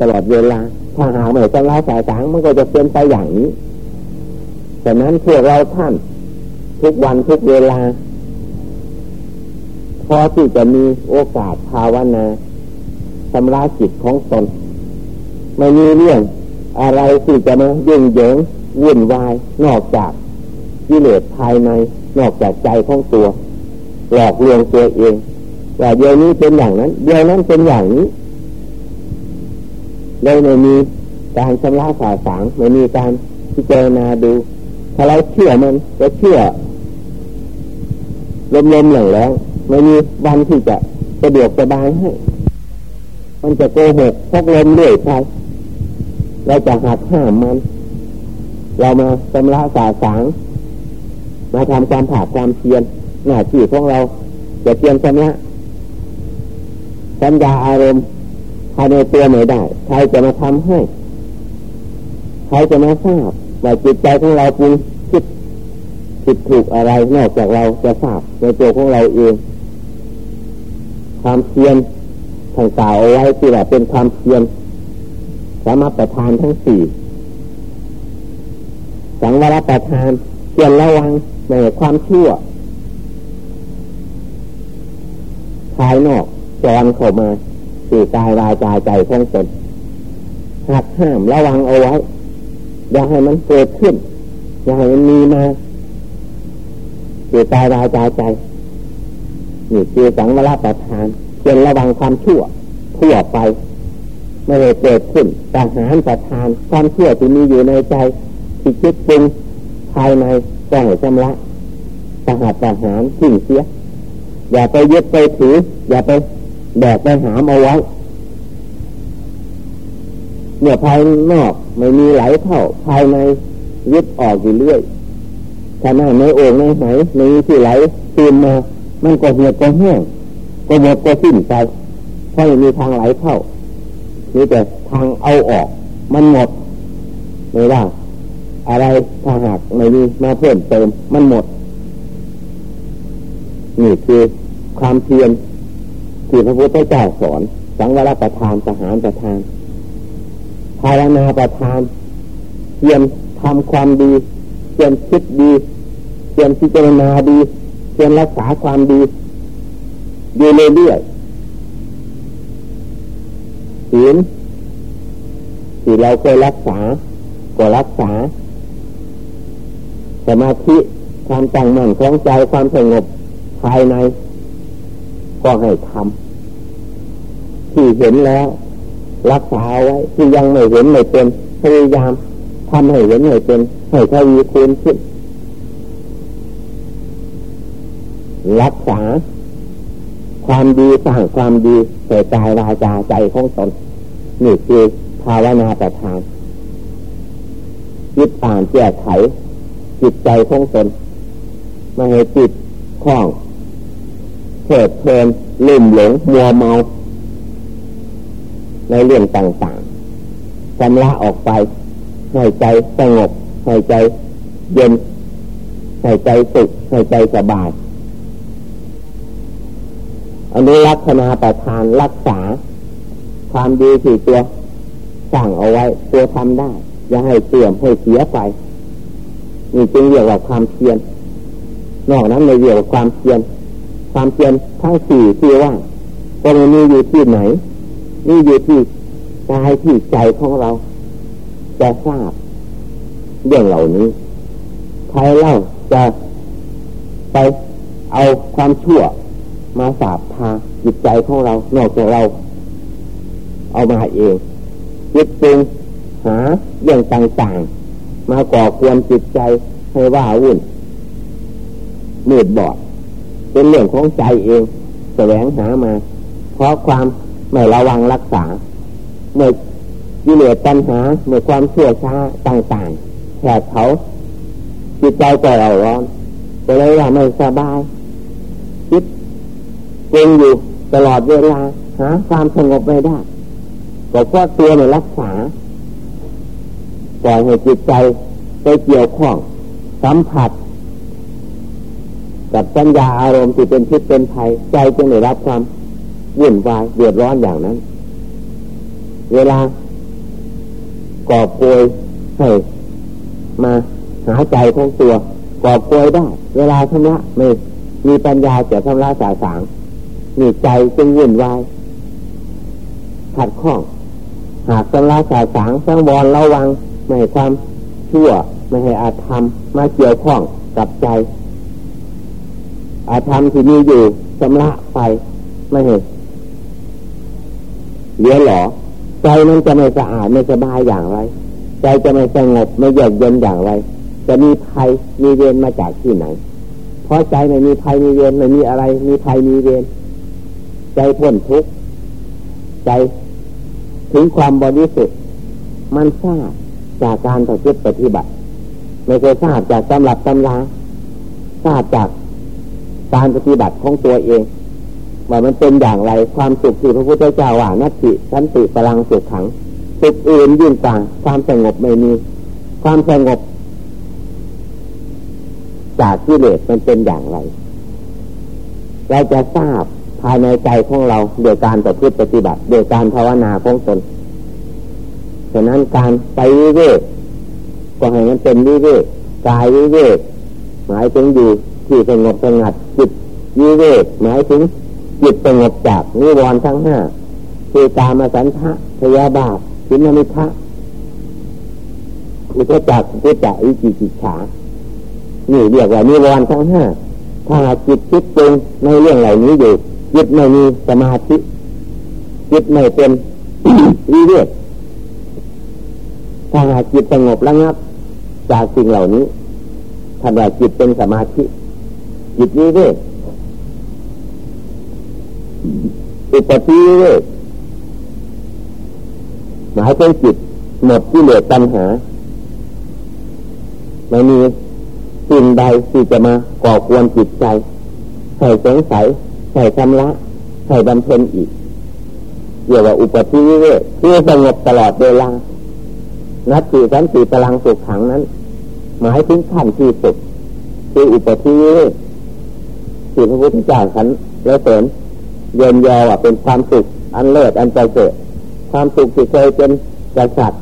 ตลอดเวลา ถ้าหากไม่ชำระสายสางมันก็จะเป็นไปอย่างนี้แต่นั้นพวกเราท่าน ทุกวันทุกเวลา พอที่จะมีโอกาสภาวนาชำระจิตของตนไม่มีเรื่องอะไรที่จะมายุ่งเหยิงวุ่นวาย นอกจากกิเลสภายใน นอกจากใจของตัว หลอกลวงตัวเองว่าเดี๋ยวนี้เป็นอย่างนั้น เดี๋ยวนั้นเป็นอย่างนี้ เลยไม่มีการชำระสาสางไม่มีการพิจารณาดูถ้าเราเชื่อมันจะเชื่อลมๆหลังแล้วไม่มีวันที่จะสะดวกสบายให้มันจะโกหกพกลมเรื่อยไปเราจะหักห้ามมัน เรามาชำระสาสางมาทำความผาดความเพียรหน้าที่ของเราจะเพียรชำระสัญญาอารมณ์ ภายในตัวไม่ได้ ใครจะมาทำให้ ใครจะมาทราบว่าจิตใจของเราปรุงคิดผิดถูกอะไรนอกจากเราจะทราบในตัวของเราเอง ความเพียรทางกล่าวเอาไว้ที่ว่าเป็นความเพียรสามารถประทานทั้งสี่สังวรประทานเพียรระวังในความชั่วภายนอกจรเข้ามา สื่อกายวาจาใจของตนหักห้ามระวังเอาไว้ อย่าให้มันเกิดขึ้น อย่าให้มันมีมาสื่อกายวาจาใจนี่คือสังวรประทานเพียรระวังความชั่วทั่วไปไม่ได้เกิดขึ้นทหารประทานความชั่วที่มีอยู่ในใจ ที่คิดปรุงภายในต้องชำระทหารทหารทิ้งเสียอย่าไปยึดไปถือ อย่าไป แบกไปหามเอาไว้เนี่ยภายนอกไม่มีไหลเข้าภายในยึดออกอยู่เรื่อยถ้าหน้าในโอ่งในไหนมีที่ไหลตีนมา มันก็เหี่ยวก็แห้งก็หมดก็สิ้นไปเพราะไม่มีทางไหลเข้ามีแต่ทางเอาออก มันหมดไม่ได้อะไรถ้าหากไม่มีมาเพิ่มเติมมันหมด นี่คือความเพียร ที่พระพุทธเจ้าสอน สังวรประทานทหารประทานภาวนาประทานเพียรทำความดีเพียรคิดดีเพียรพิจารณาดีเพียรรักษาความดีอยู่เรื่อยๆศีลที่เราเคยรักษา ก็รักษาสมาธิความตั้งมั่นของใจความสงบภายใน ก็ให้ทำที่เห็นแล้ว รักษาไว้ที่ยังไม่เห็นไม่เป็นพยายามทำให้เห็นให้เป็นให้ทวีคูณขึ้นรักษา ความดีสร้างความดีใส่กายวาจาใจของตนนี่คือภาวนาประทานจิตอ่านแก้ไขจิตใจของตนไม่ให้จิตคล้อง เพลิดเพลินลืมหลงมัวเมา ในเรื่องต่างๆชำระออกไปให้ใจสงบให้ใจเย็นให้ใจสุขให้ใจสบายอันนี้ลักษณะประทานรักษา ความดีสี่ตัวสั่งเอาไว้ ตัวทำได้ อย่าให้เสื่อมให้เสียไปนี่จึงเรียกว่าความเพียรนอกนั้นไม่เรียกว่าความเพียร ความเพียรทั้งสี่ที่ว่าก็ไม่มีอยู่ที่ไหนนี่อยู่ที่กายที่ใจของเราจะทราบเรื่องเหล่านี้ใครเล่าจะไปเอาความชั่วมาสาบทาจิตใจของเรา นอกจากเรา เอามาเองจิตปรุงหาเรื่องต่างๆ มาก่อกวนจิตใจให้ว่าวุ่นมืดบอด เป็นเรื่องของใจเองแสวงหามา เพราะความไม่ระวังรักษาเมื่อกิเลสปัญหาเมื่อความเชื่อช้าต่างๆแผดเขาจิตใจก็เราร้อนก็เลยว่าไม่สบายคิดเกรงอยู่ตลอดเวลาหาความสงบไม่ได้ก็เพราะตัวไม่รักษาปล่อยให้จิตใจไปเกี่ยวข้องสัมผัส กับสัญญาอารมณ์ที่เป็นพิษเป็นภัยใจจึงได้รับความวุ่นวายเดือดร้อนอย่างนั้น เวลาก่อบโกยให้มาหาใจของตัวก่อบโกยได้ เวลาชำระไม่มีปัญญาจะชำระสาสางมีใจจึงวุ่นวายขัดข้อง หากชำระสาสางสังวรระวังไม่ให้ความชั่วไม่ให้อาธรรมมาเกี่ยวข้องกับใจ อาธรรมที่มีอยู่ชำระไปไม่ให้เหลือหลอใจมันจะไม่สะอาดไม่สบายอย่างไร ใจจะไม่สงบไม่เยือกเย็นอย่างไร จะมีภัยมีเวรมาจากที่ไหน เพราะใจไม่มีภัยมีเวรไม่มีอะไร มีภัยมีเวรใจพ้นทุกข์ใจถึงความบริสุทธิ์มันทราบจากการต่อจิตปฏิบัติ ไม่เคยทราบจากตำรับตำราทราบจาก การปฏิบัติของตัวเองว่ามันเป็นอย่างไรความสุขที่พระพุทธเจ้าว่านัตติสันติพลังสุขขังสุขอื่นยิ่งกว่าความสงบไม่มี ความสงบ จากที่เลสมันเป็นอย่างไร เราจะทราบภายในใจของเราโดยการประพฤติปฏิบัติโดยการภาวนาของตนฉะนั้นการไปวิเวกก็ให้มันเป็นวิเวกกายวิเวกหมายถึงอยู่ ที่สงบสงัดจิตวิเวกหมายถึงจิตสงบจากนิวรณ์ทั้งห้าคือตามาสันทะพยาบาทสินมิทะอุทจักอุจักอิจิจิฉานี่เรียกว่านิวรณ์ทั้งห้าถ้าจิตคิดปรุงในเรื่องเหล่านี้อยู่จิตไม่มีสมาธิจิตไม่เป็นวิเวกถ้าหากจิตสงบระงับจากสิ่งเหล่านี้ถ้าแบบจิตเป็นสมาธิ จิตวิเวกอุปธิเวกหมายถึงจิตหมดที่เหลือตัณหาไม่มีสิ่งใดที่จะมาก่อกวนจิตใจให้สงสัยให้ชำระให้บำเพ็ญอีกเรียกว่าอุปธิวเวกที่สงบตลอดเวลานัตติสันติพลังสุขขังนั้น หมายถึงขั้นที่สุดคืออุปธิเวก ที่พระพุทธเจ้าขันและเสริญเยินยอว่าเป็นความสุขอันเลิศอันใจเกิดความสุขที่เคยเป็นกษัตริย์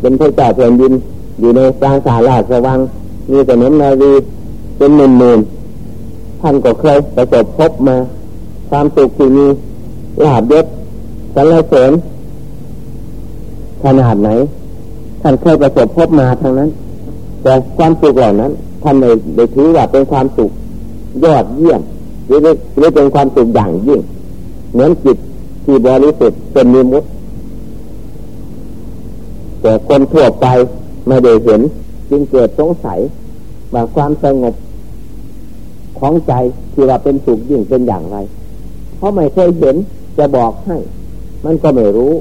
เป็นพระเจ้าแผ่นดินอยู่ในกลางสาราสว่างมีแต่เน้นนาวีเป็นหมื่นหมื่นท่านก็เคยประสบพบมา ความสุขที่มีลาบยศสรรเสริญขนาดไหน ท่านเคยประสบพบมาทางนั้น แต่ความสุขเหล่านั้น ท่านไม่ได้ถือว่าเป็นความสุข ยอดเยี่ยมหรือหรือเป็นความสุขอย่างยิ่ง เหมือนจิตที่บริสุทธิ์เป็นมิมุตแต่คนทั่วไปไม่ได้เห็น จึงเกิดสงสัยว่าความสงบของใจที่ว่าเป็นสุขยิ่งเป็นอย่างไร เพราะไม่เคยเห็นจะบอกให้ มันก็ไม่รู้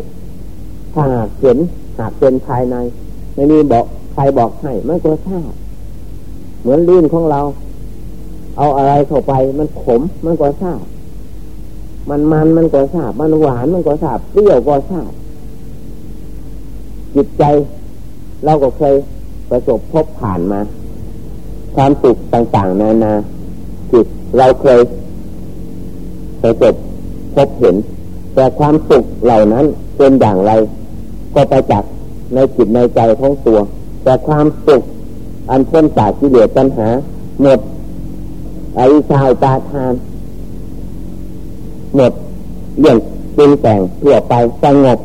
ถ้าหากเห็นหากเป็นภายใน ไม่มีบอกใครบอกให้มันก็ทราบเหมือนลิ้นของเรา เอาอะไรเข้าไป มันขมมันก็ทราบ มันมันมันก็ทราบ มันหวานมันก็ทราบเปรี้ยวก็ทราบ จิตใจ เราก็เคยประสบพบผ่านมา ความสุขต่าง ๆ นานาจิตเราเคยประสบพบเห็น แต่ความสุขเหล่านั้นเป็นอย่างไร ก็ไปจากในจิตในใจของตัว แต่ความสุขอันพ้นจากที่เหลือปัญหาหมด อริชาวตาทาน หมดเรื่องปรุงแต่งทั่วไปสงบ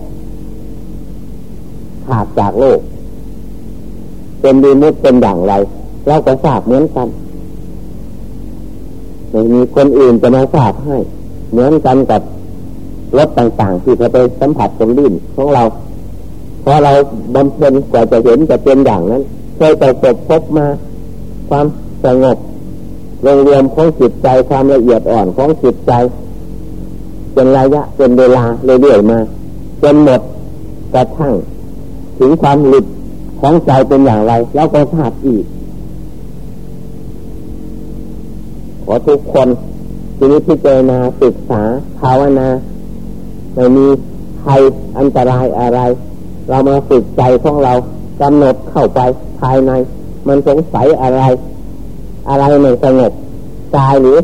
ขาดจากโลก เป็นดีมุดเป็นอย่างไร เราก็ทราบเหมือนกันไม่มีคนอื่นจะมาทราบให้ เหมือนกันกับรถต่างๆ ที่เขาไปสัมผัสตรงดิ้นของเราพอเราบำเพ็ญกว่าจะเห็นจะเป็นอย่างนั้น เคยประสบพบมา ความสงบ รวมรวมของจิตใจความละเอียดอ่อนของจิตใจ เป็นระยะเป็นเวลาเรื่อยๆมาจนหมดกระทั่ง ถึงความหลุดของใจเป็นอย่างไร แล้วก็ทราบอีก ขอทุกคนทีนี้พิจารณาศึกษาภาวนาไม่มีใครอันตรายอะไร เรามาฝึกใจของเรากำหนดเข้าไปภายใน มันสงสัยอะไร อะไรไม่สงบกายหรือ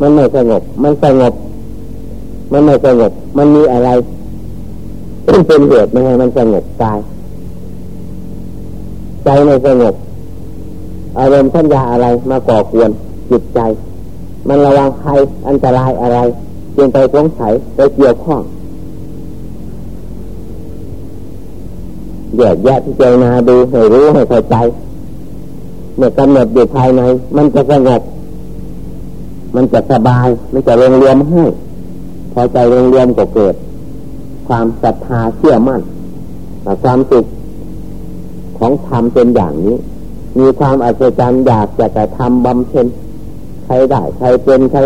มันไม่สงบ มันสงบ มันไม่สงบ มันมีอะไรเป็นเหตุไม่ให้มันสงบกายใจไม่สงบอารมณ์สัญญาอะไรมาก่อกวนจิตใจ มันระวังภัยอันตรายอะไรจึงไปสงสัยไปเกี่ยวข้องแยกแยะที่เจนาดูให้รู้ให้เข้าใจ เมื่อกำหนดอยู่ภายใน มันจะสงบมันจะสบายไม่จะเรียงรวมให้ พอใจเรียงรวมก็เกิด ความศรัทธาเชื่อมั่นความสุขของธรรมเป็นอย่างนี้ มีความอัศจรรย์อยากจะกระทำบำเพ็ญใครได้ใครเป็นใคร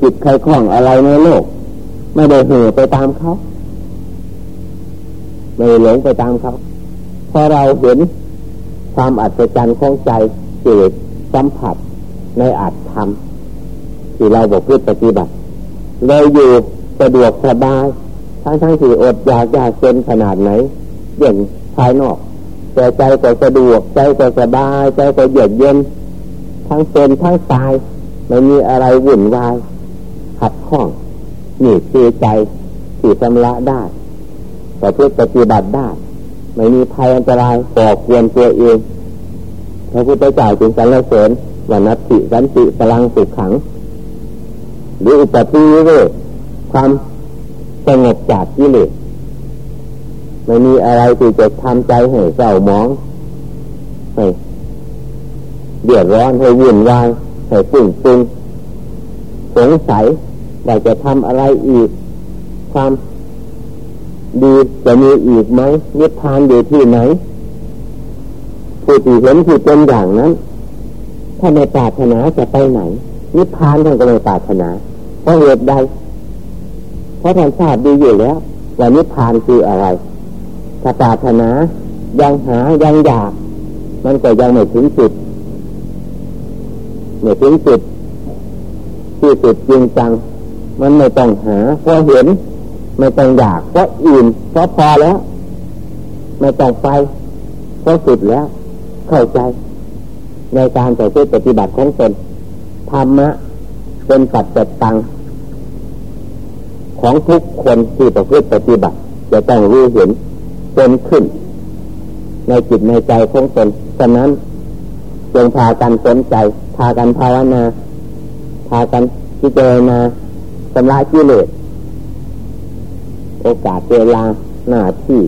จิตใครคล้องอะไรในโลก ไม่ได้เหื่อไปตามเขา ไม่หลงไปตามเขาพอเราเห็น ความอัศจรรย์ของใจเกิดสัมผัสในอัตธรรมที่เราบอกพูดปฏิบัติเลยอยู่สะดวกสบายทั้งทั้งที่อดอยากยากจนขนาดไหนเย่งภายนอก แต่ใจก็สะดวกใจก็สบายใจก็เยือกเย็น ทั้งเป็นทั้งตายไม่มีอะไรวุ่นวายขัดข้องนี่คือใจที่ชำระได้แต่เพื่อปฏิบัติได้ ไม่มีภัยอันตรายก่อควรตัวเองพระพุทธเจ้าจึงสรรเสริญว่านัตติสันติพลังสุขขัง หรืออุปธิเวความสงบจากกิเลสไม่มีอะไรที่จะทำใจให้เศร้าหมองให้เดือดร้อนให้วุ่นวายให้ฟุ้งฟุ้งสงสัยว่าจะทำอะไรอีก ความ ดีจะมีอีกไหมนิพพานอยู่ที่ไหนผู้ที่เห็นที่เป็นอย่างนั้น ถ้าในปรารถนาจะไปไหน นิพพานท่านก็ไม่ปรารถนาเพราะเหตุใดเพราะท่านทราบดีอยู่แล้วว่านิพพานคืออะไรถ้าปรารถนายังหายังอยาก มันก็ยังไม่ถึงจุดไม่ถึงจุดที่จุดจริงจัง มันไม่ต้องหาเพราะเห็น ไม่ต้องอยากเพราะอิ่มเพราะพอแล้ว ไม่ต้องไปเพราะสุดแล้ว เข้าใจ ในการต่อสู้ปฏิบัติของตนธรรมะเป็นปัจจตังของทุกคนที่ประพฤติปฏิบัติ จะต้องรู้เห็นเป็นขึ้น ในจิตในใจของตนฉะนั้นจงพากันสนใจ พากันภาวนา พากันพิจารณาสำระกิเลส โอกาสเวลาหน้าที่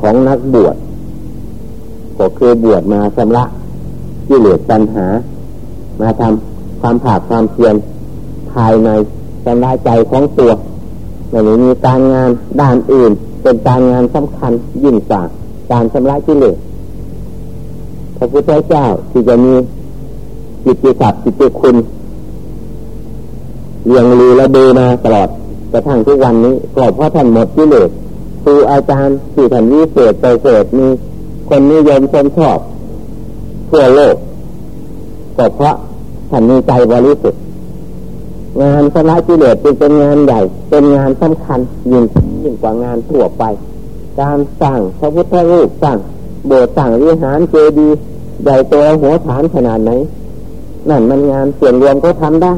ของนักบวชก็คือบวชมาสำระกิเลสปัญหา มาทำความผาดความเพียรภายในสำระใจของตัวไม่มีการงานด้านอื่น เป็นการงานสำคัญยิ่งกว่าการชำระกิเลสพระพุทธเจ้าที่จะมีจิตจิตจิตคุณเลี้ยงลือและเดมาตลอด กระทั่งทุกวันนี้ก็เพราะท่านหมดกิเลสครูอาจารย์ที่ท่านวิเศษไปเกิดมีคนนิยมชมชอบทั่วโลกก็เพราะท่านมีใจบริสุทธิ์งานสละกิเลสเป็นงานใหญ่ เป็นงานสำคัญยิ่งยิ่งกว่างานทั่วไป การสร้างพระพุทธรูปสร้างโบสถ์สร้างวิหารเจดีย์ใหญ่โตหัวฐานขนาดไหนนั่นมันงานเสี่ยงรวมก็ทำได้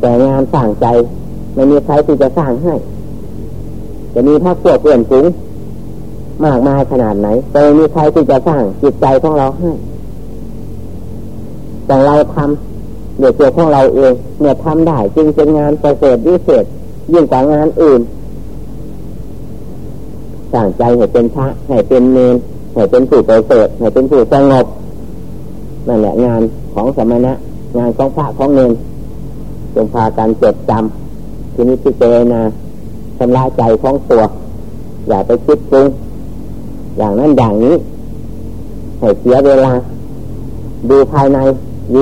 แต่งานสร้างใจ ไม่มีใครที่จะสร้างให้ จะมีพักพวกเพื่อนฝูงมากมายขนาดไหนแต่ไม่มีใครที่จะสร้างจิตใจของเราให้แต่เราทำเดี๋ยวตัวของเราเองเนี่ยทำได้จึงเป็นงานประเสริฐวิเศษยิ่งกว่างานอื่นสร้างใจให้เป็นพระให้เป็นเนรให้เป็นผู้ประเสริฐให้เป็นผู้สงบนั่นแหละงานของสมณะ งานของพระของเนรจงพาการจดจำ ทีนี้พิจารณาชำระใจของตัว อย่าไปคิดปรุงอย่างนั้นอย่างนี้ให้เสียเวลา ดูภายใน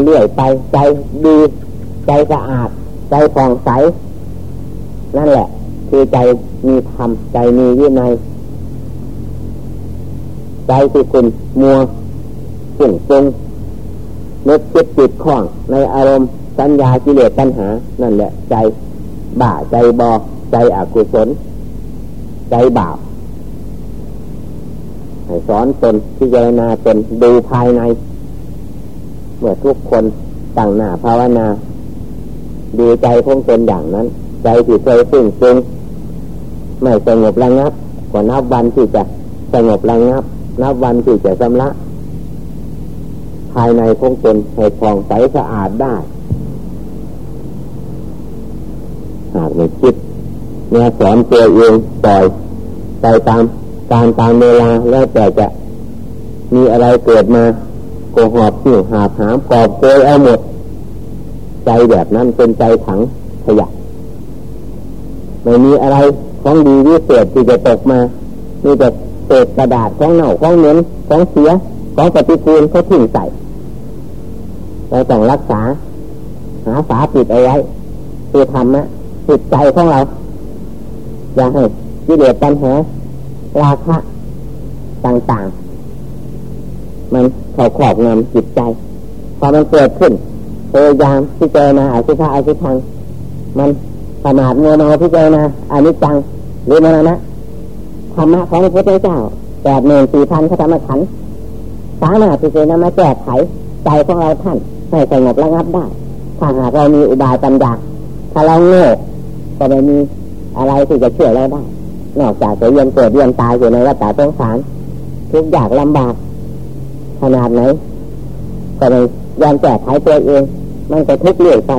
เรื่อยไป ใจดีใจสะอาด ใจผ่องใส นั่นแหละ คือใจมีธรรมใจมีวินัยใจที่คุณมัวสิ่งตรงนึกคิดจิตข้องในอารมณ์สัญญากิเลสปัญหา นั่นแหละใจ บ่าใจบอใจอกุศล ใจบาปให้สอนตนพิจารณาตนดูภายใน เมื่อทุกคนตั้งหน้าภาวนา ดูใจของตนอย่างนั้น ใจที่เคยซึ้งซึ้งไม่สงบระงับก็นับวันที่จะสงบระงับ นับวันที่จะชำระภายในของตนให้ผ่องใสสะอาดได้ หากไม่คิดเนี่ยสอนตัวเองปล่อยไปตามการตามเวลาแล้วแต่จะมีอะไรเกิดมาโกหอบหิวหาหามกอบโกยเอาหมด ใจแบบนั้นเป็นใจถังขยะไม่มีอะไรของดีวิเศษที่จะตกมามีแต่เศษกระดาษของเน่าของเหม็นของเสียของปฏิกูลเขาทิ้งใส่เราต้องรักษา หาฝาปิดเอาไว้คือทำนะ จิตใจของเรา อย่าให้กิเลสปัญหาราคะต่างๆ มันเขาขอบงำจิตใจ พอมันเกิดขึ้นพยายามที่เจนาอาชิพาอาชิพัง มันขนาดโมโนที่เจนาอานิจจังหรือมรณะธรรมะของพระพุทธเจ้าแปดหมื่นสี่พันพระธรรมขันธ์สามารถที่จะนำมาแก้ไขใจของเราท่านให้สงบระงับได้ถ้าหากเรามีอุบายปัญญาถ้าเราโง่ ก็ไม่มีอะไรที่จะช่วยเราได้ นอกจากจะเยียนเกิดเยียนตายอยู่ในวัฏสงสารทุกอย่างลำบากขนาดไหนก็เลยยันแก้ไขตัวเอง มันก็ทุกข์เรื่อยไป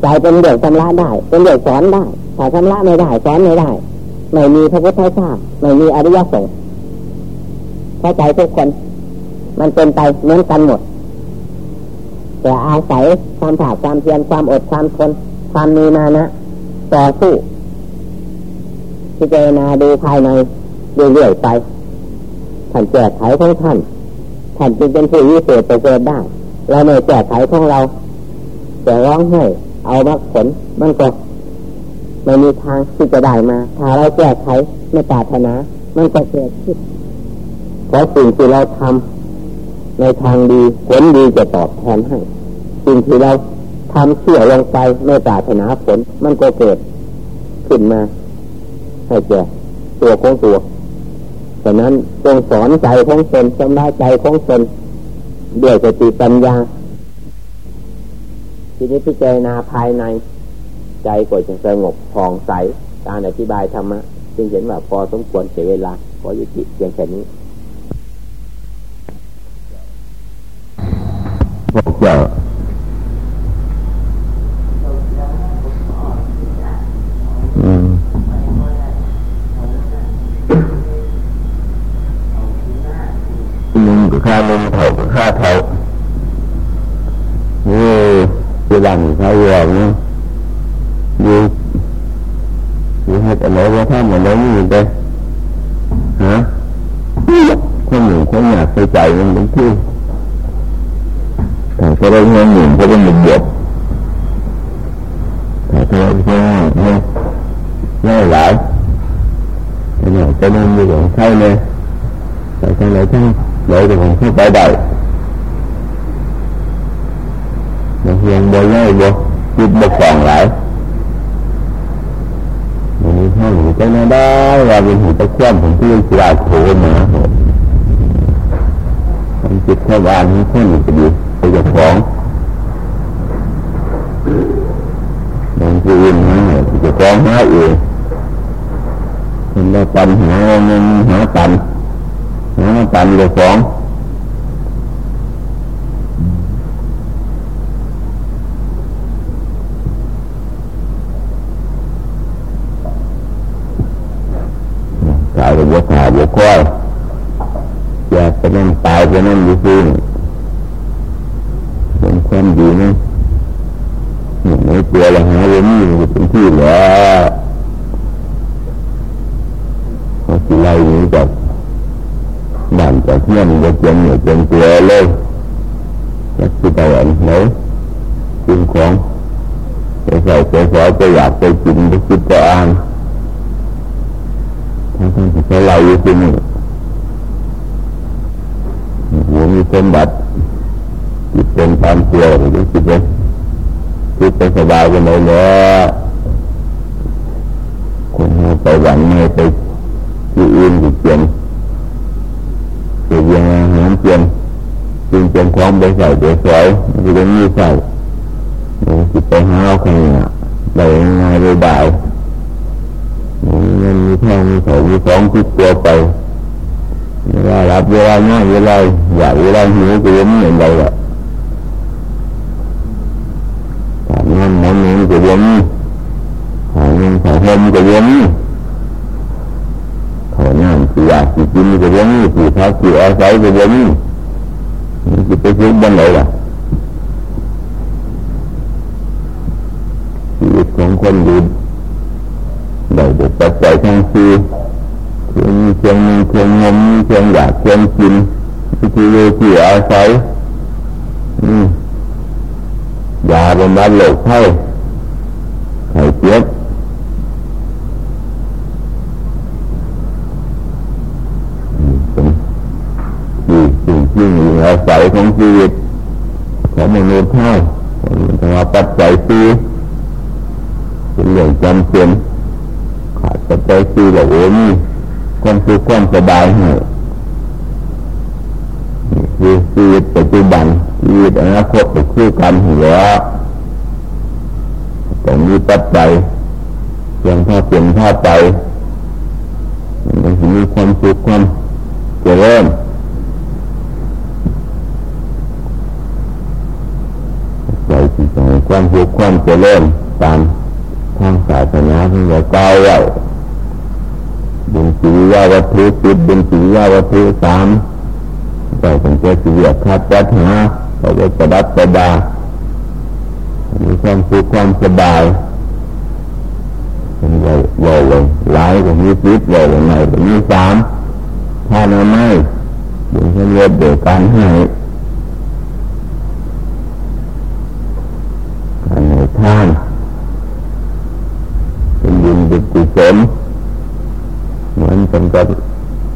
ใจเป็นเรื่องชำระได้ เป็นเรื่องสอนได้ถ้าชำระไม่ได้สอนไม่ได้ ไม่มีพระพุทธเจ้าไม่มีอริยสงฆ์เข้าใจทุกคน มันเป็นไปเหมือนกันหมด แต่อาศัยความผาดความเพียรความอดความทนความมีมานะ ต่อสู้พิจารณาดูภายในเรื่อยๆไปท่านแก้ไขของท่านท่านจึงเป็นผู้วิเศษไปเกิดได้เราไม่แก้ไขของเราจะร้องให้เอามรรคผลมันก็ไม่มีทางที่จะได้มา ถ้าเราแก้ไขไม่ปรารถนามันก็เกิดขึ้นเพราะสิ่งที่เราทำในทางดีผลดีจะตอบแทนให้ สิ่งที่เรา ทำเสื่อลงไปไม่ปรารถนาผล มันก็เกิดขึ้นมา ให้แก่ตัวของตัวฉะนั้นจงสอนใจของตนชำระใจของตนด้วยสติปัญญา ทีนี้พิจารณาภายใน ใจก็จะสงบผ่องใส การอธิบายธรรมะจึงเห็นว่าพอสมควรเสียเวลาขอยุติเพียงแค่นี้พวกเจ้า ค่าลมเท่าค่าเท่านี่จะดังเขาอย่างนี้อยู่อยู่ให้แต่ไหนว่าถ้าเหมือนเราไม่มีเลยฮะคนหนึ่งคนอยากใส่ใจมันเป็นที่แต่ถ้าเราเงินหนึ่งเขาเป็นหนึ่งเดียวแต่ถ้าเราเงินเนี่ยง่หลายแต่เนี่ยจะนั่งอยู่ของใช่เลยแต่ทางไหนทั้ง เลยจะผมเข้าไปได้มันเพียงโดยง่ายบ่จิตบ่ฟองหลายมันมีท่านหนึ่ใจน่าได้ว่าเป็นหูตะคว่ำผมที่กีฬาโถมาผมจิตแค่วานนี้ท่านจะดีไปจะฟ้องมันคืออื่นนะจะฟ้องหาเองมันได้ปัญหาเงินหาปันหา ปันเลยฟ้องบวขาบวค่อยอยากไปนั่นตายไปนั่นอยู่ซื่อเป็นความดีนะไม่กลัวเลยหาเรื่องนี้เป็นที่แล้วเขาสิไล่หนีจาก จากเงี้ยนจะเจียงเนี่ยเจียงตัวเลยจะคิดอะไรไหนสิ่งของไปใส่ไปสอยไปอยากไปกินไปคิดไปอ่านในเราอยู่ที่นี่หัวมีสมบัติจิตเป็นความเกี่ยวหรือจิตเลยจิตไปสบายกันเลยแล้วคนไปหวังไม่ไปที่อื่นที่เปลี่ยนเปลี่ยนอาหาร เปลี่ยนจึงเป็นความไปใส่เดือดร้อนมันจะเป็นมีใส่มันจิตไปหาเอาใครเนี่ยไปได้ง่ายเลยได้มีเงินมีทองมีเขามีของติดตัวไปเวลาหลับเวลาง่ายเวลาอยากเวลาหิวก็ยังไม่เห็นเลยอะถามเงินหมอนเงินก็ยังหาเงินหาเงินก็ยังเขาหน้าสิอยากสิกินก็ยัง สิพักสิอาศัยก็ยังนี่จะไปซื้อบ้านไหนล่ะชีวิตของคนดีได้เด็ดปัจจัยทั้งสี่เพียงเพียงมีเพียงงมเพียงอยากเพียงกินที่อยู่ที่อาศัยยาบำบัดโรคไข้ไข้เจ็บเป็นที่สิ่งที่มีอาศัย ของชีวิตของมนุษย์เท่าแต่ว่าปัจจัยสี่เป็นเรื่องจำเป็นขาดปัจจัยสี่แบบโอ้ยความสุขความสบายให้คือชีวิตปัจจุบันชีวิตอนาคตก็คือกันหัวต้องมีปัจจัยเพียงท่าเพียงท่าไปมันจะมีความสุขความเจริญใจที่จะให้ ความสุขความเจริญตามทางศาสนาที่เราก้าวไว้บุญสียาวัตถุสิบบุญสียาวัตถุสามเราต้องเจอสียคัดจัดหาเราจะประดับประดามีความสุขความสบายเป็นเราเราเลยหลายกว่ามีสิบเราเลยไหนมีสามถ้านาไม่บุญเฉลี่ยเดียวกันให้การให้ท่านเป็นบุญ เป็นกุศลเหมือนเป็นกับ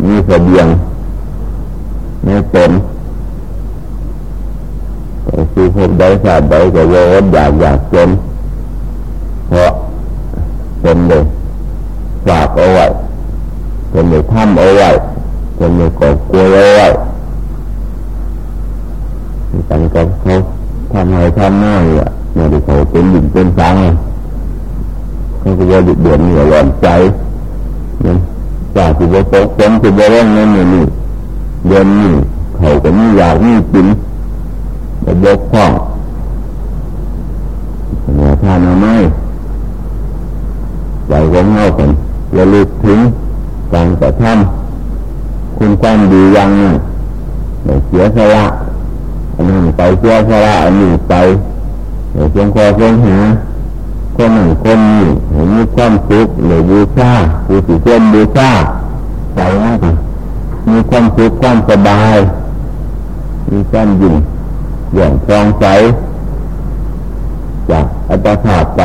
มีเสบียงในตนแต่คือพบได้สาดได้ก็ว่าอยากอยากจนเพราะเป็นเลยฝากเอาไว้เป็นเลยทำเอาไว้เป็นเลยก่อกลัวเอาไว้กันกับเขาทำให้ทำหน้าเนี่ยเนี่ยที่เขาเป็นหญิงเป็นสางเลย ขาก็ว่าเดือดเหนื่อยร้อนใจนี่ยจากที่ว่าตกฝนที่ว่าร้องนั่นนี่เดือนนี้เขาก็มีอยากมีกินแต่บกพร่องเนี่านเอาไหมใจของเงากันระลึกถึงการกระทำคุณความดียังเนี่ยเสียสละอันนี้ไปเสียสละอันนี้ไปเดี๋ยวจงคอจงหา คนหนึ่งคนนี้เห็นมีความสุขหรือบูชาผู้สิเชื่อมบูชาใจนะมีความสุขความสบาย มีความยิ่งอย่างฟองใสจากอัตภาพไป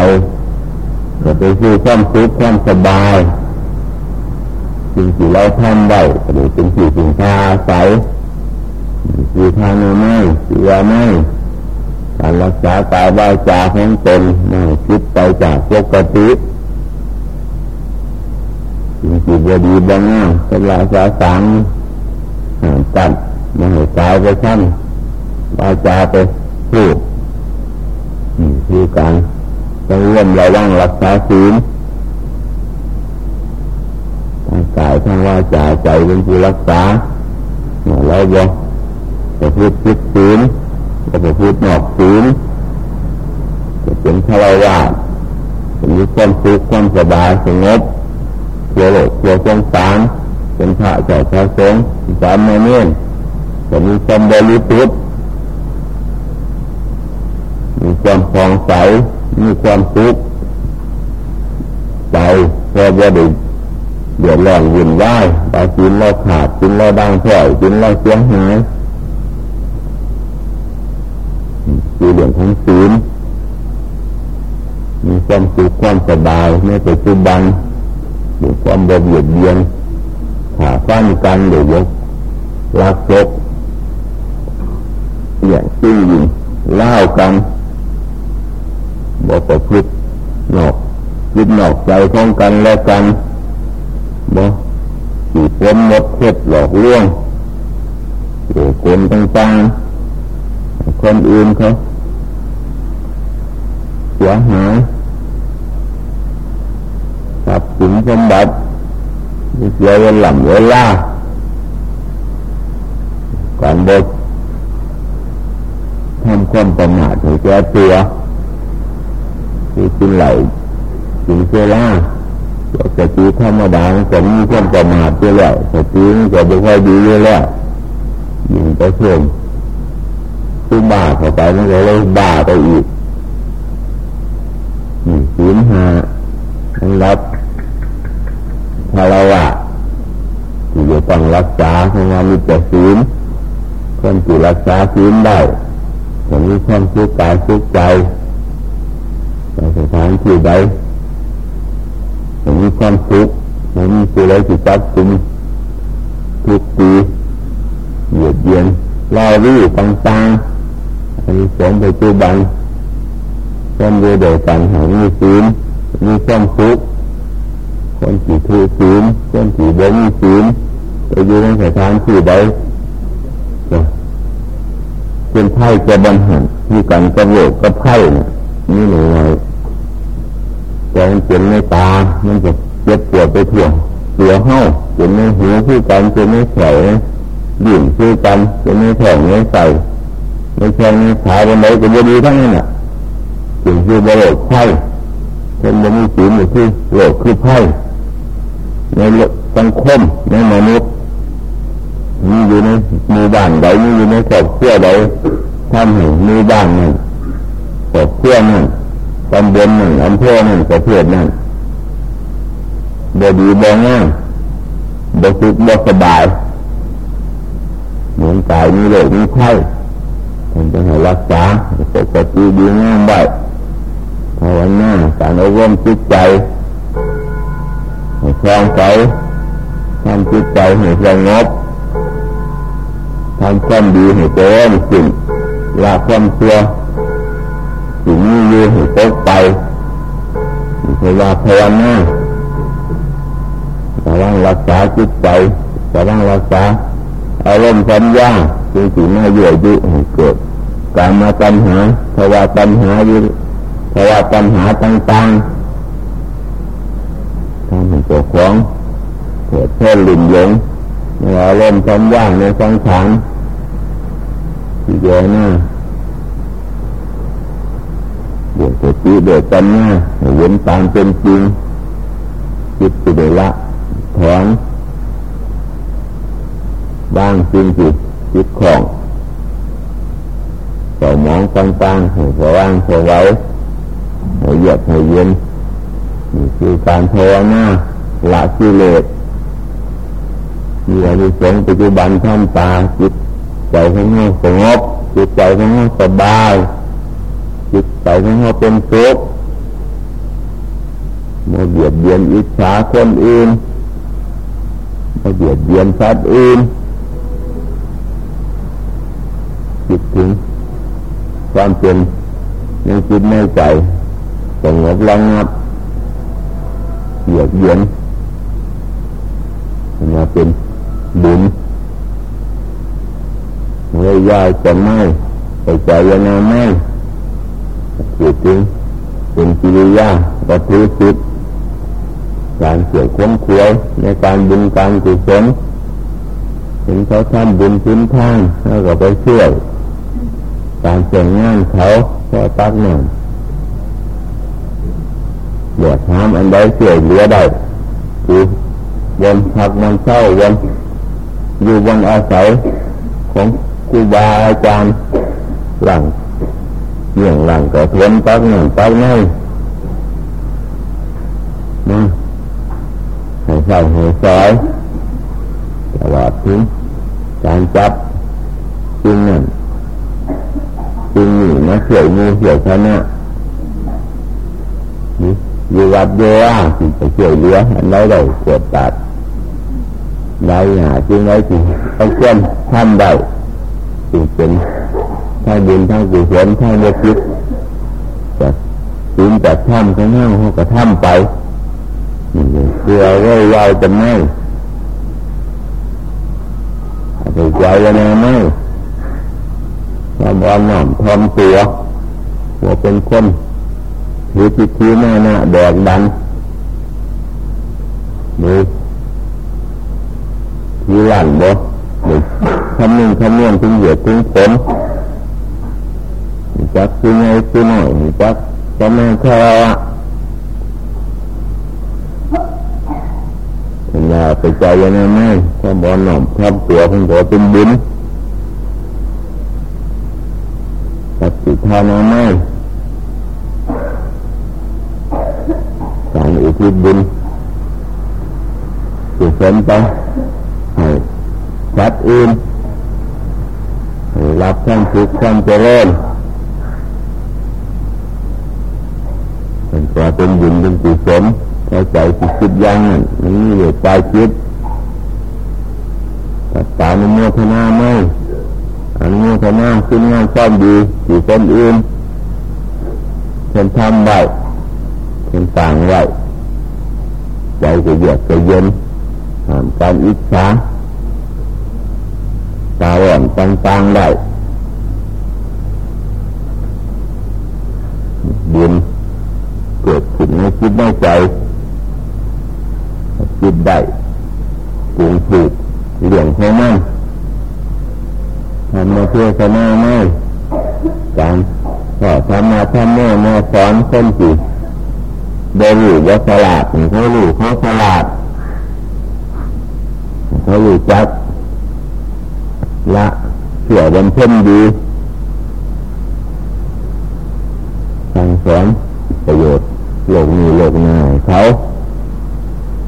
ก็ไปสู่ความสุขความสบายสิ่งที่เราทำได้ก็เลยเป็นสิ่งที่ทาใสคือทานไม่เสียไม่ การรักษากายบาจาของตนไม่คิดไปจากปกติสิ่งที่บดีบางงามเป็นลายสาสังหามตัดมาให้กายไปชั้นบาจาไปพูดนี่คือการต้องร่วมระวังรักษาศีลทางกายทางวาจาใจเป็นผู้รักษาเราบอกจะพูดคิดศีล จะพูดนอกศีลจะเป็นฆราวาสจะมีความสุขความสบายสงบเกี่ยวโลกเกี่ยวสงสารเป็นพระเจ้าพระสงฆ์สามเณรจะมีความบริสุทธิ์มีความฟองใสมีความสุขใจพอจะได้เดือดร้อนวุ่นวายตากินเราขาดกินเราดังพ่อยกินเราเสียหาย คือเรื่องของศีลมีความสุขความสบายในปัจจุบันมีความเบียดเบียนขาฟันกันหรือยกลักยกอย่างซี้ยิงเล่ากันบอกประพฤตินอกยึดนอกใจของกันและกันบอกจีบวนมดเท็ดหลอกลวงโอ้คนต่างๆคนอื่นเขา เสียหายนสมบัติเสียเวลาเวลาการบดทำความประมาทให้แก่ตัวคือกินไหลกินเสล่าสติธรรมดาก็มีความประมาทอยู่แล้วสติก็ไม่ค่อยดีอยู่แล้วยิ่งไปเพิ่มคือบ้าเข้าไปมันก็เลยบ้าไปอีก ศีลห้ารับภารวะที่จะต้องรักษาเพราะว่ามีแต่ศีลคนที่รักษาศีลได้จะมีความสุขกายสุขใจในสถานที่ใดจะมีความสุขไม่มีสิ่งใดที่จับกุมทุกปีเหยียดเยียนล่าวี่ต่างๆอันนี้สมปัจจุบัน คนเดียวกันหามีศีลมีความสุขคนที่ถือศีลคนที่บ่มีศีลไปอยู่ในสถานที่ใดเป็นไพ่จะบันหันมีกันกระโหลกกระไพ่เนี่ยนี่หน่อยแต่มันเป็นในตา มันจะเจ็บปวดไปทั่วตัวเห่าเป็นในหูคือกันเป็นในแขนดิ่งคือกันเป็นในแขนในใส่ในแขนในขาบนไหนก็จะดีทั้งนั้นอะ ถึงคือบโลกไพ่เป็นมันมีสีมือคือโลกคือไพ่ในสังคมในมนุษย์มีอยู่ในมีบ้านใดมีอยู่ในครอบครัวใดทำให้มีบ้านนั้นครอบครัวนั้นตำบลนั้นอำเภอนั้นประเทศนั้นบดีบองง่ายบสุขบสบายเหมือนกายมีโรคมีไข้ท่านจะให้รักษาปกติดีงามไว้ ภาวนาการอบรมจิตใจให้คลองใสทำจิตใจให้สงบทำความดีให้เจริญขึ้นละความเชื่อสิ่งนี้ยืให้ตกไปเวลาภาวนาระวังรักษาจิตใจระวังรักษาอารมณ์สัญญาจึงสิ่งน่าเยื่อยุให้เกิดการมาปัญหาภาวะปัญหาอยู่ ภาวะปัญหาต่างๆทำให้ตัวของเกิดเพิ่มลิ่นหลงในอารมณ์สัญญาในสังขารที่เยอะหน้าเดือดสติเดือดปัญญาเห็นตามเป็นจริงจิตสิเดละถอนบ้างจริงจิตจิตของเจ้ามองต่างๆห้สว่างสวัย ให้เยือกให้เย็นนี่คือการภาวนาละกิเลสมีอะไรสงปัจจุบันท่านตาจิตใจของเราสงบจิตใจของเราสบาย จิตใจของเราเป็นสุขมาเบียดเบียนอิจฉาคนอื่นมาเบียดเบียนสัตว์อื่นจิตถึงความเป็นในจิตในใจ สงบระงับเบียดเบียนมาเป็นบุญเลยยาจะไม่ไปใจยานาไม่พูดถึงเป็นกิริยาวัตถุสิทธิ์การเกี่ยวข้องควยในการบุญการกุศลถึงเขาทำบุญพื้นทางแล้วก็ไปช่วยการเจียงงานเขาพอตักหนึ่ง เดือดร้อนอันใดเสียเหลือได้คือวันพักมันเศร้าวันอยู่วันอาศัยของครูบาอาจารย์หลังเยี่ยงหลังก็ทวนตักหนึ่งตักในนะให้ใส่ให้ซอยตลอดถึงการจับจริงนั่นจริงนี่นะเขี่ยวมือเขี่ยวชนะนี่ อยู่วัดเยอะที่จะเขี่ยวเรืออันไรได้ปวดตัดได้หาจริงไรที่เอาเคลื่อนทำได้จึงเป็นทั้งบุญทั้งกุศลทั้งเมตติจะถึงจะทำข้างหน้าเขาก็ทำไปคือเราเรื่อยๆจะไม่อาจจะใจยังไงไม่ทำอ่อนหน่อมทอมตัวว่าเป็นคน ถือจิตถือหน้าน้าแดกดันมือที่หลั่นบ่หรือคำนึงคำนวณถึงเหยียดถึงผลจักคือไงคือหน่อยจักจะแมาแค่ว่าอย่าไปใจยังไงไม่ถ้าบอลหน่อมทำตัวของตัวเป็นบุญตัดสิทานาไม่การ อุทิศบุญสุศลไปให้ชัดอื่นรับความสุขความเจริญเป็นตัวเป็นบุญเป็นกุศลพอใจคิดยังนั่นมันมีเหตุใจคิดตัดสายโมทนาไม่อันโมทนาขึ้นงานความดีที่คนอื่นเป็นทำไว้เป็นต่างไว้ ใจจะเยือกจะเย็นห้ามการอิจฉาตาหวานต่างๆได้บุญเกิดขึ้นในคิดในใจคิดได้ปรุงถูกเหลี่ยงของมันทำมาเพื่อชนะไม่การก็ทำมาทำแม่มาสอนคนจีเดินอยู่ว่าฉลาดเขาหลูเขาฉลาดเขาหลูจักละเสื่อบนเพ่นดีสั่งสอนประโยชน์โลกนี้โลกหน้าเขา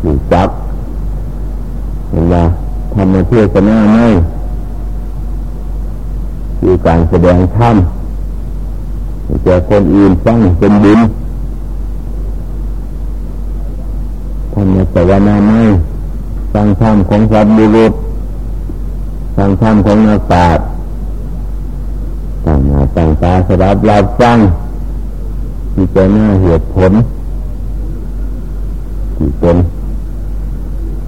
อยู่จับเห็นว่าทำมาเพื่อจะหน้าไม่คือการแสดงธรรมจอคนอื่นฟังเป็นบุญ ทำมาสวนาไม่ฟังธรรมของสัตว์บุรุษฟังธรรมของนักปราชญ์ต่างหาต่างตาสดับรับฟังที่จะหน้าเหตุผลที่เป็น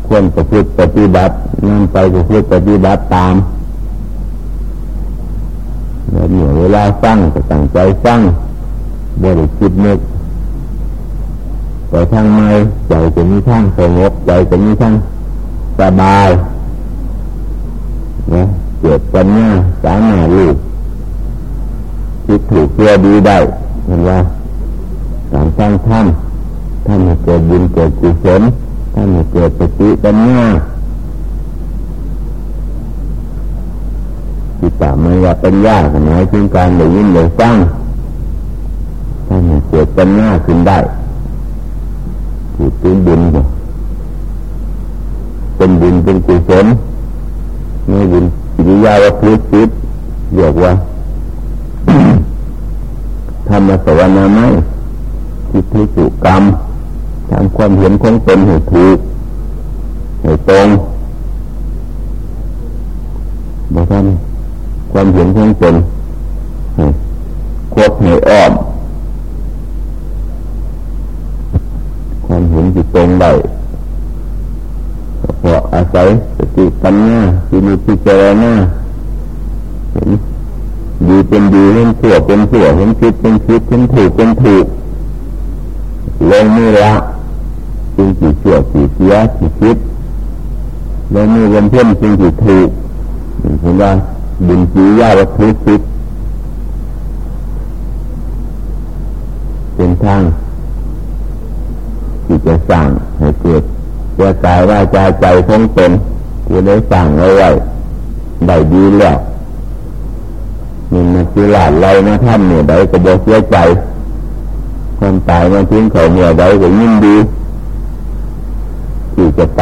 ควรประพฤติปฏิบัตินั่นไปประพฤติปฏิบัติตามแล้วเหนี่อยเวลาฟังก็ตั้งใจฟังบริคิดนึก ไปทางไม่ใจจะมีทางสงบใจจะมีทางสบายนะเกิดปัญญาสามารถรู้คิดถูกเพื่อดีได้เห็นว่าการสร้างท่านท่านเกิดบุญเกิดกุศลท่านเกิดสติปัญญาจิตตามันว่าปัญญาขนาดถึงการได้ยินได้ฟังท่านเกิดปัญญาขึ้นได้ จิตเป็นบุญเป็นบุญเป็นกุศลไม่บุญจิตยาว่าพุทธิตเรียกว่าธรรมสวรรค์ไม่ทิฏฐิสุกรรมทำความเห็นของตนให้ถูกให้ตรงบอกท่านความเห็นของตนให้ควบให้อ้อม ความเห็นที่ตรงได้เพราะอาศัยสติปัญญาที่มีพิจารณาเห็นดีเป็นดีเห็นชั่วเป็นชั่วเห็นผิดเป็นผิดเห็นถูกเป็นถูกลงมือละจึงจีเสื่อจีเสียจีคิดลงมือวนเพื่อนจึงจีถูกเห็นว่าบุญจียาวัตถุคิดเป็นทาง ที่จะสั่งให้เกิดจะกายว่าใจใจของตนที่ได้สั่งเอาไว้ได้ดีแล้วนี่มันคือหลานเรานะท่านเนี่ยได้กระบอกเสียใจคนตายมาทิ้งเขาเมื่อใดก็ยิ่งดีที่จะไป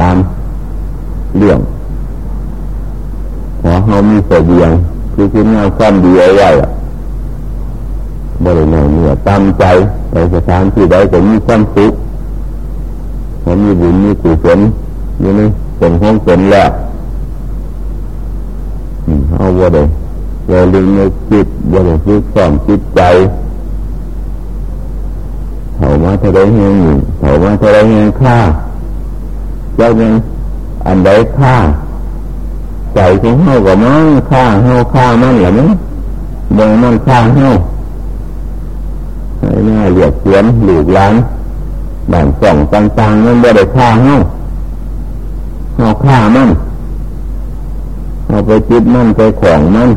ตามเรื่องขอเขามีเสบียงคือคิดงานความดีเอาไว้บริเวณเหนือตามใจไปสถานที่ใดก็มีความสุข เขามีบุญมีกุศลนี่นี่เป็นห้องเป็นแล้วเอาบ่าได้เราลึงในจิตบ่าได้ฝึกซ้อมจิตใจเขามาเท่าไรเงหนึ่งเขามาเท่าไรเงี้ยค่าเจ้ายังอันใดค่าใจของเฮาก็มั่งค่าเฮาค่ามันหรือมั้งบางมันค่าเฮาให้หน้าเหลียดเสียนหลูกล้าง ด่านส่องต่างๆมันบ่ได้ฆ่าเฮาเฮาฆ่ามันเอาไปจิตมันไปของมัน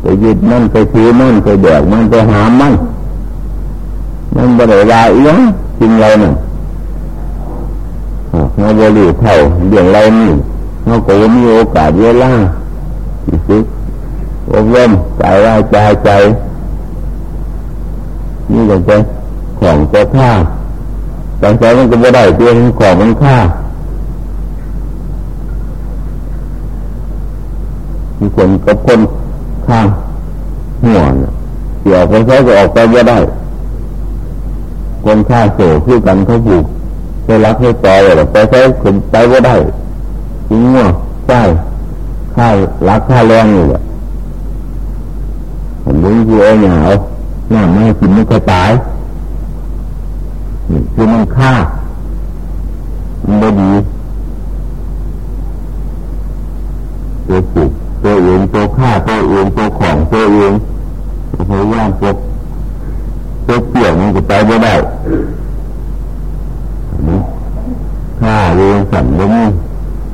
ไปยึดมันไปถือมันไปแบกมันไปหามมันมันบ่ได้ลายอีหยังจริงเราเนี่ยเราบริเท่าเรื่องเรานี่เราก็มีโอกาสเวลาที่สุดอบรมใจว่าใจใจนี่ก็จะ ของจะฆ่าแต่ใจมันก็ไม่ได้เพียงของมันฆ่ามีคนกับคนข้างหัวเกี่ยวไปใช้ก็ออกไปไม่ได้ คนฆ่าโซ่คือกันเขาผูกไปรักให้ต่อยหรอไปใช้คนไปไม่ได้ทิ้งหัวใช่ฆ่ารักฆ่าแรงอยู่อะผมรู้คือไอ้หนาหน้าไม่กินไม่ก็ตาย คือมันฆ่ามันไม่ดีตัวผูกตัวเองตัวฆ่าตัวเองตัวของตัวเองพยายามตัวตัวเกี่ยวมันจะไปไม่ได้ฆ่าเองสั่นล้ม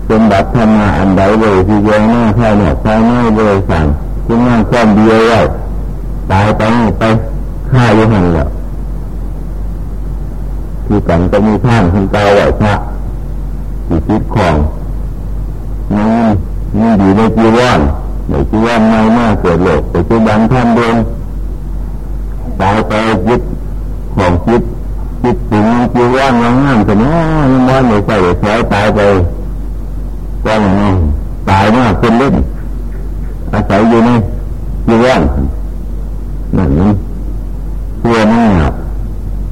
เป็นบัตรธรรมาอันใดเลยที่ยังหน้าใครเนี่ยใครไม่เลยสั่งที่นั่งความเดียวไว้ตายไปไปฆ่าอยู่หันแล้ว ที่กันก็มีท่านคุณเก่าไหวพระที่คิดของนี่นี่ดีในจีวรในจีวรไม่น่าเกิดโลกแต่จีบันท่านเดินตายไปยึดของคิดคิดถึงจีวรงามงามแต่น้อยน้อยไม่ใช่แท้ตายไปก็อย่างตายมากคนเล่นอาศัยอยู่ในจีวรนั่นนี่เพื่อไม่หนัก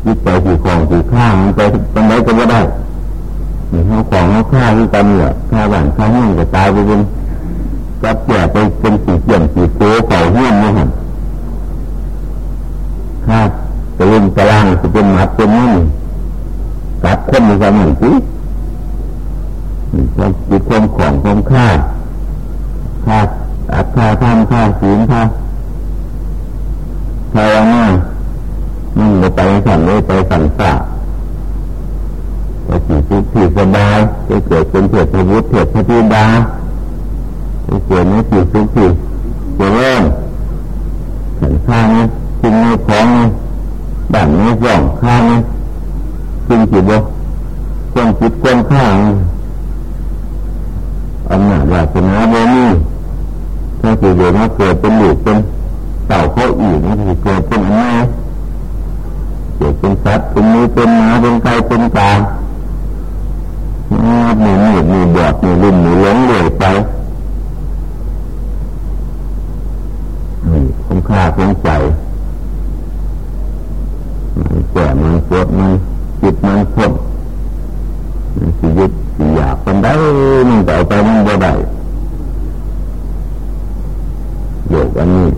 ยึดไปถือของถือข้ามไปทำไรก็ไม่ได้นี่เขาของเขาฆ่าที่ตำเนี่ยฆ่าบ้านฆ่าเมืองก็ตายไปเป็นกับแก่ไปเป็นสีเกี่ยมสีโก้เก่าเฮี้ยนนี่ฮะฆ่าตะลุมตะล่างจะเป็นหมัดเป็นนั่นกัดคนในสมัยที่ความจิตความของความฆ่าฆ่าอัดฆ่าทำฆ่าศีลฆ่าภาวนามัน จะไปสั่นเลยไปสั่นสาไปสี่สุขสี่สบายจะเกิดเป็นเถิดพวุฒิเถิดพระธิดาจะเกิดในสี่สุขสี่จะเริ่มสันข้างนี้จึงในของนี้ด่านนี้สองข้างนี้จึงจิตบ่ความจิตความข้างอำนาจวาสนาโมนี่ถ้าสิดมาเกิดเป็นหลุดเป็นเต่าเขาอีกนี่เกิดเป็นอะไร เป็นสัตว์เป็นมือเป็นหมาเป็นไก่เป็นกาหมูหมูหมูบอดหมูลุ่มหมูหลงเหลยไปนี่คุ้มค่าคุ้มใจมันแก่มันปวดมันจิตมันพดมันสิยึดสิอยากมันได้มันต่อไปมันบ่ได้โยกอันนี้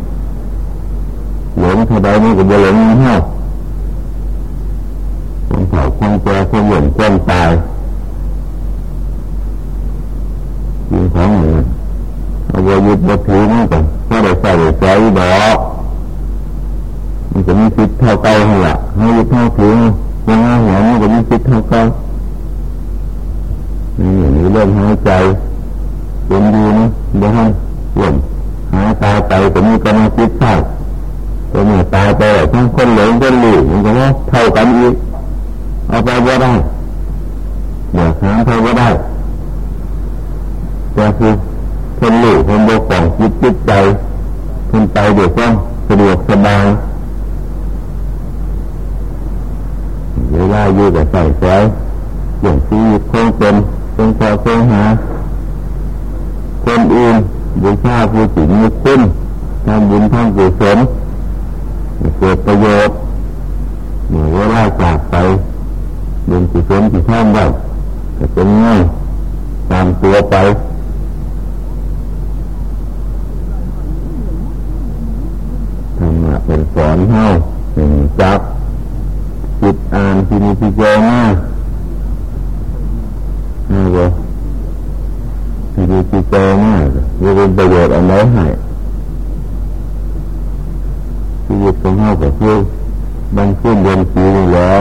หลงเท่าใดนี่ก็บ่หลงเท่าคนเผาคนแก่คนหลงคนตายยิงของหนึ่งเอาไปยึดบัถือมันก็ถ้าได้ใส่ได้ใส่ดอกมันจะมีสิทธิ์เท่าเก่าให้ละให้ยึดเท่าถือยังไงหัวมันก็มีสิทธิ์เท่าเก่านี่นี่เริ่มหายใจเป็นดีนะเดี๋ยวให้หลงหายตายไปก็มีกำลังคิดเท่าตัวนี้ตายไปทั้งคนหลงคนหลีมันก็เท่ากันอีกเอาไปว่าได้เดี๋ยวหาไปว่าได้แต่คือคนหลีคนโบกของจิตจิตใจคนไปเดี๋ยวก็สะดวกสบายเวลาอยู่กับใส่ใจอย่างชีวิตคงเป็นเป็นพอคงหาคนอื่นบุญชาผู้สิงมีคุณทำบุญทำกุศลเกิดประโยชน์เมื่อเวลาจากไปเดินกุศลที่ท่านได้ก็เป็นง่ายตามตัวไปทำมาเป็น สอนเฮาหนึ่งจับจิตอ่านที่มีพิจารณาเอาบ่ที่มีพิจารณาจะเป็นประโยชน์อะไรให้ชีวิตของเราก็คือบางขึ้นเดือนสีนี่แหละ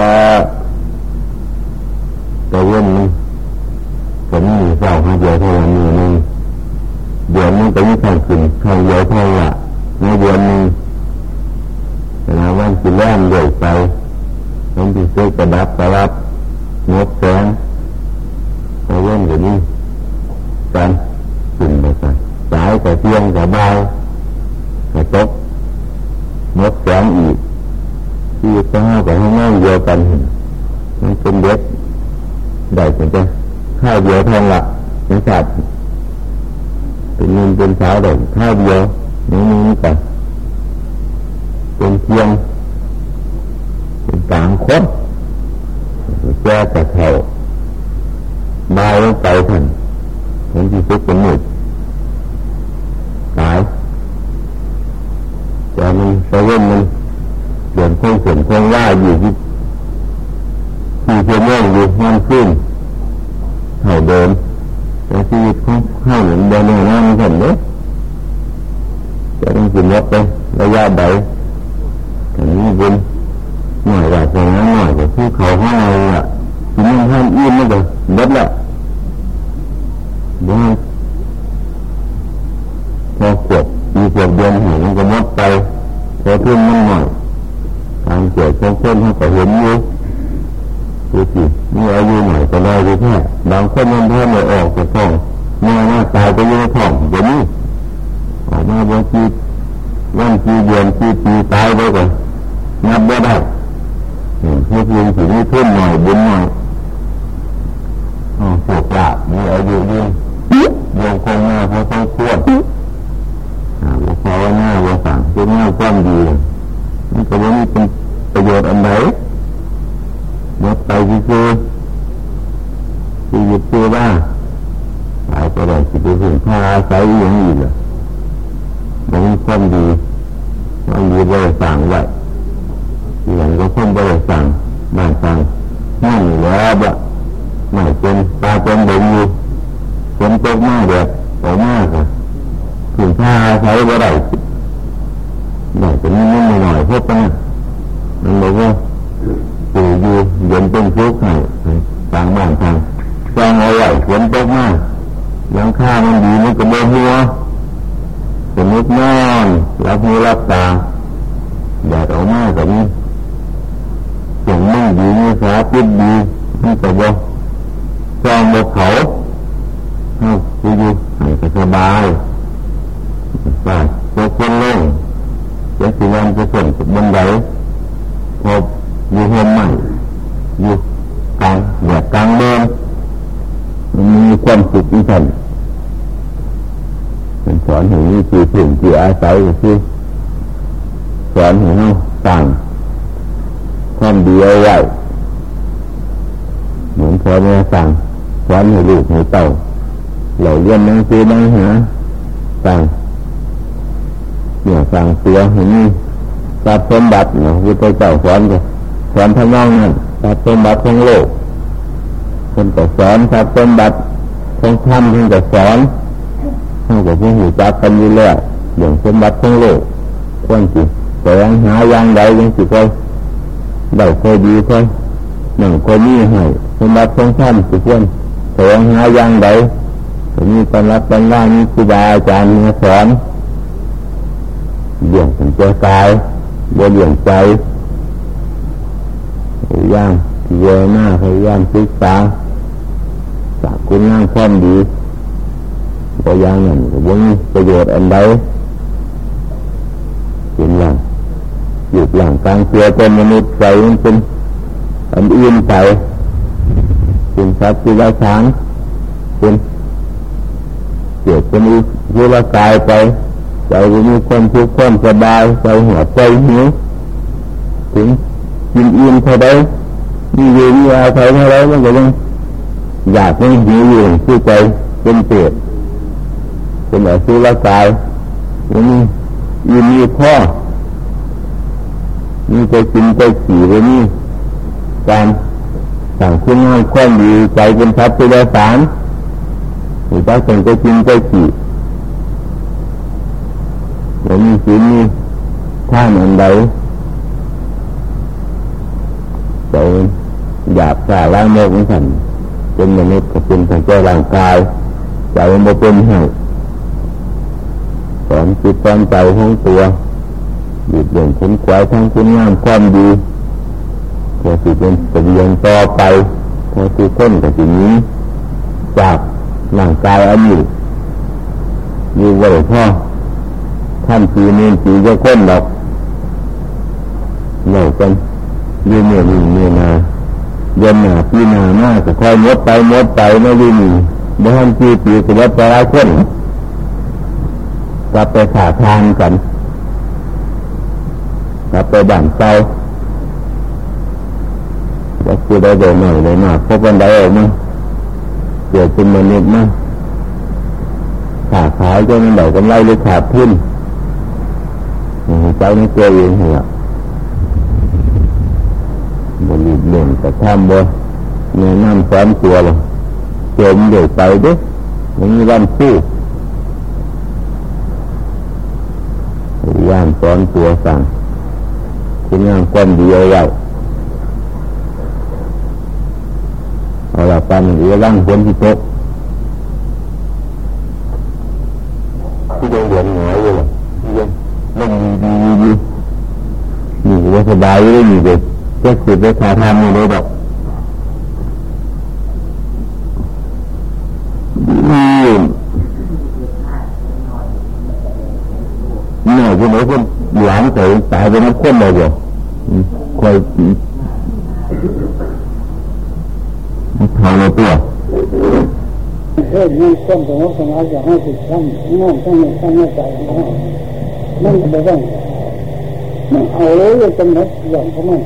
แต่เว้นมันผมมีเศร้าหาเดียวเท่านั้นนึงเดือนนึงไปยี่ทางขึ้นทางเดียวเท่าละในเดือนนึง ละวันสิแล่นเดือยไปมันที่ซื้อกระดับกระรับงดแสงแต่เว้นเดี๋ยวนี้การขึ้นไปกันสายกับเที่ยงกับเบากระจกงดแสงอีก ที่ต้องเอาไปให้นั่งเดียวกันมันเป็นเด็กได้เป็นจะข้าวเดียวทองละนะครับเป็นเงินเป็นสาวเด็กข้าวเดียวนี่นี่กันเป็นเพียง เป็นกลางคนแก่แต่เท่าบาลงไปท่านเห็นที่สุดเป็นหนึ่งกายแต่มันเซเว่นมันเดือนคงเสียนคงว่าอยู่ที่ที่เพื่องอยู่มันขึ้นเท่าเดิมแต่ชีวิตของข้าเหมือนเดิมเลยนะมันเห็นเด้จะต้องกินลดไประยะใด ยังค่ามันดีมันก็บ่หัวสมมตินอนรับหูรับตาแดดออกมาแบบนี้เสียงไม่ดีมีสาพิษดีมันก็บ่จองบ่เขาเอาอยู่อยู่ให้สบายไปพวกคนล่นจะสิวันจะส่งบนไดพบอยู่ห้องใหม่อยู่กลางแดดกลางเดิน มีความสุขอีกท่านเป็นสอนให้มีที่พึ่งที่อาศัยคือสอนให้เราสั่งความดีเอาไว้เหมือนพ่อแม่สั่งสอนให้ลูกให้เต่าเหล่าเรียนหนังสือหนังหาสั่งเนี่ยสั่งเสือให้มีทรัพย์สมบัติเนาะพุทธเจ้าสอนกันสอนทำนองนั้นทรัพย์สมบัติของโลก คนก็สอนทรัพย์สมบัติของธรรมคนก็สอนเขานก็พูดหูจักกันอยู่แล้วอย่างสมบัติของโลกควรสิตแสวงหาอย่างใดยังสิค่อยได้ค่อยดีค่อยหนึ่งค่อยมีให้สมบัติของธรรมสิควรแสวงหาอย่างใดมีตอนรับตอนล่ามีครูบาอาจารย์มาสอนเลี้ยงถึงใจกายเลี้ยงใจพยายามเยอะหน้าพยายามศึกษา คุณงามความดีตัวอย่างนั้นก็บ่มีประโยชน์อันใดเป็นหลังหยุดหลังกลางเสือเป็นมนุษย์ใจมันเป็นอันอื่นไปเป็นสัตว์ที่ไร้ช้างเป็นเกิดเป็นอุลกายไปใจมีความทุกข์ความสบายใจหัวใจหิวถึงกินอิ่มเท่าใดมีอยู่มีอาศัยเท่าไรมันก็ยัง อยากไม่หิวอยู่คือใจเป็นเปรตเป็นแบบสุรกายมันมีอิ่มมีพ่อมีใจกินใจขี่ไปนี่การสั่งคุณงามความดีใจเป็นทัพย์เป็นสารหรือว่าสั่งใจกินใจขี่แล้วมีศีลมีท่านอันใดสาล้างโมกของฉัน เป็นมนุษย์ก็เป็นทางแก้ร่างกายใจมันเป็นให้สอนจิตสอนใจของตัวหยุดเด่นผลควายทั้งคุณงามความดีพอสิเป็นเสบียงต่อไปพอสิค้นกับสิ่งนี้ จากร่างกายอันนี้อยู่ไว้พ่อท่านปีนี้ปีจะค้นดอกเหน่ากันยืนเหนื่อยเหนื่อยนา เย็นหนาปีหนามากก็ค่อยมดไปมดไปไม่ยืนบ่ทันปีปีก็วัดไปแล้วคนกลับไปขาทางกันกลับไปบ้านเศร้าว่าคือได้เดินหน่อยเลยมากพบกันได้ออกมาเกิดเป็นมนุษย์มาขาขายจนมันเดากำไรหรือขาดทุนใจไม่เจอเองเหรอ บริเลี่ยงแต่ทำบ่เนื้อน้ำซ้อมตัวเลยจมเดี๋ยวไปด้วยไม่มีวันสู้ย่านซ้อนตัวสั่งคุณงามความดียวเอาเอาละปันเอือร่างคนที่โตที่ยังเหวียนหงายอยู่เลยยังมันดีดีดีนี่ว่าสบายเลยนี่เด็ก จ็บสิบไปขาทำเลยแบบนี่นี่คนไหนคนหลังเคยตายไปนับคนเลยบ่คอยทางเราตัวเพื่อมีความสงบสงบจะให้ติดขั้นนั่นตั้งในตั้งในใจนั่นก็ไม่ต้องมันเอาเลยจนหมดอย่างเของมัน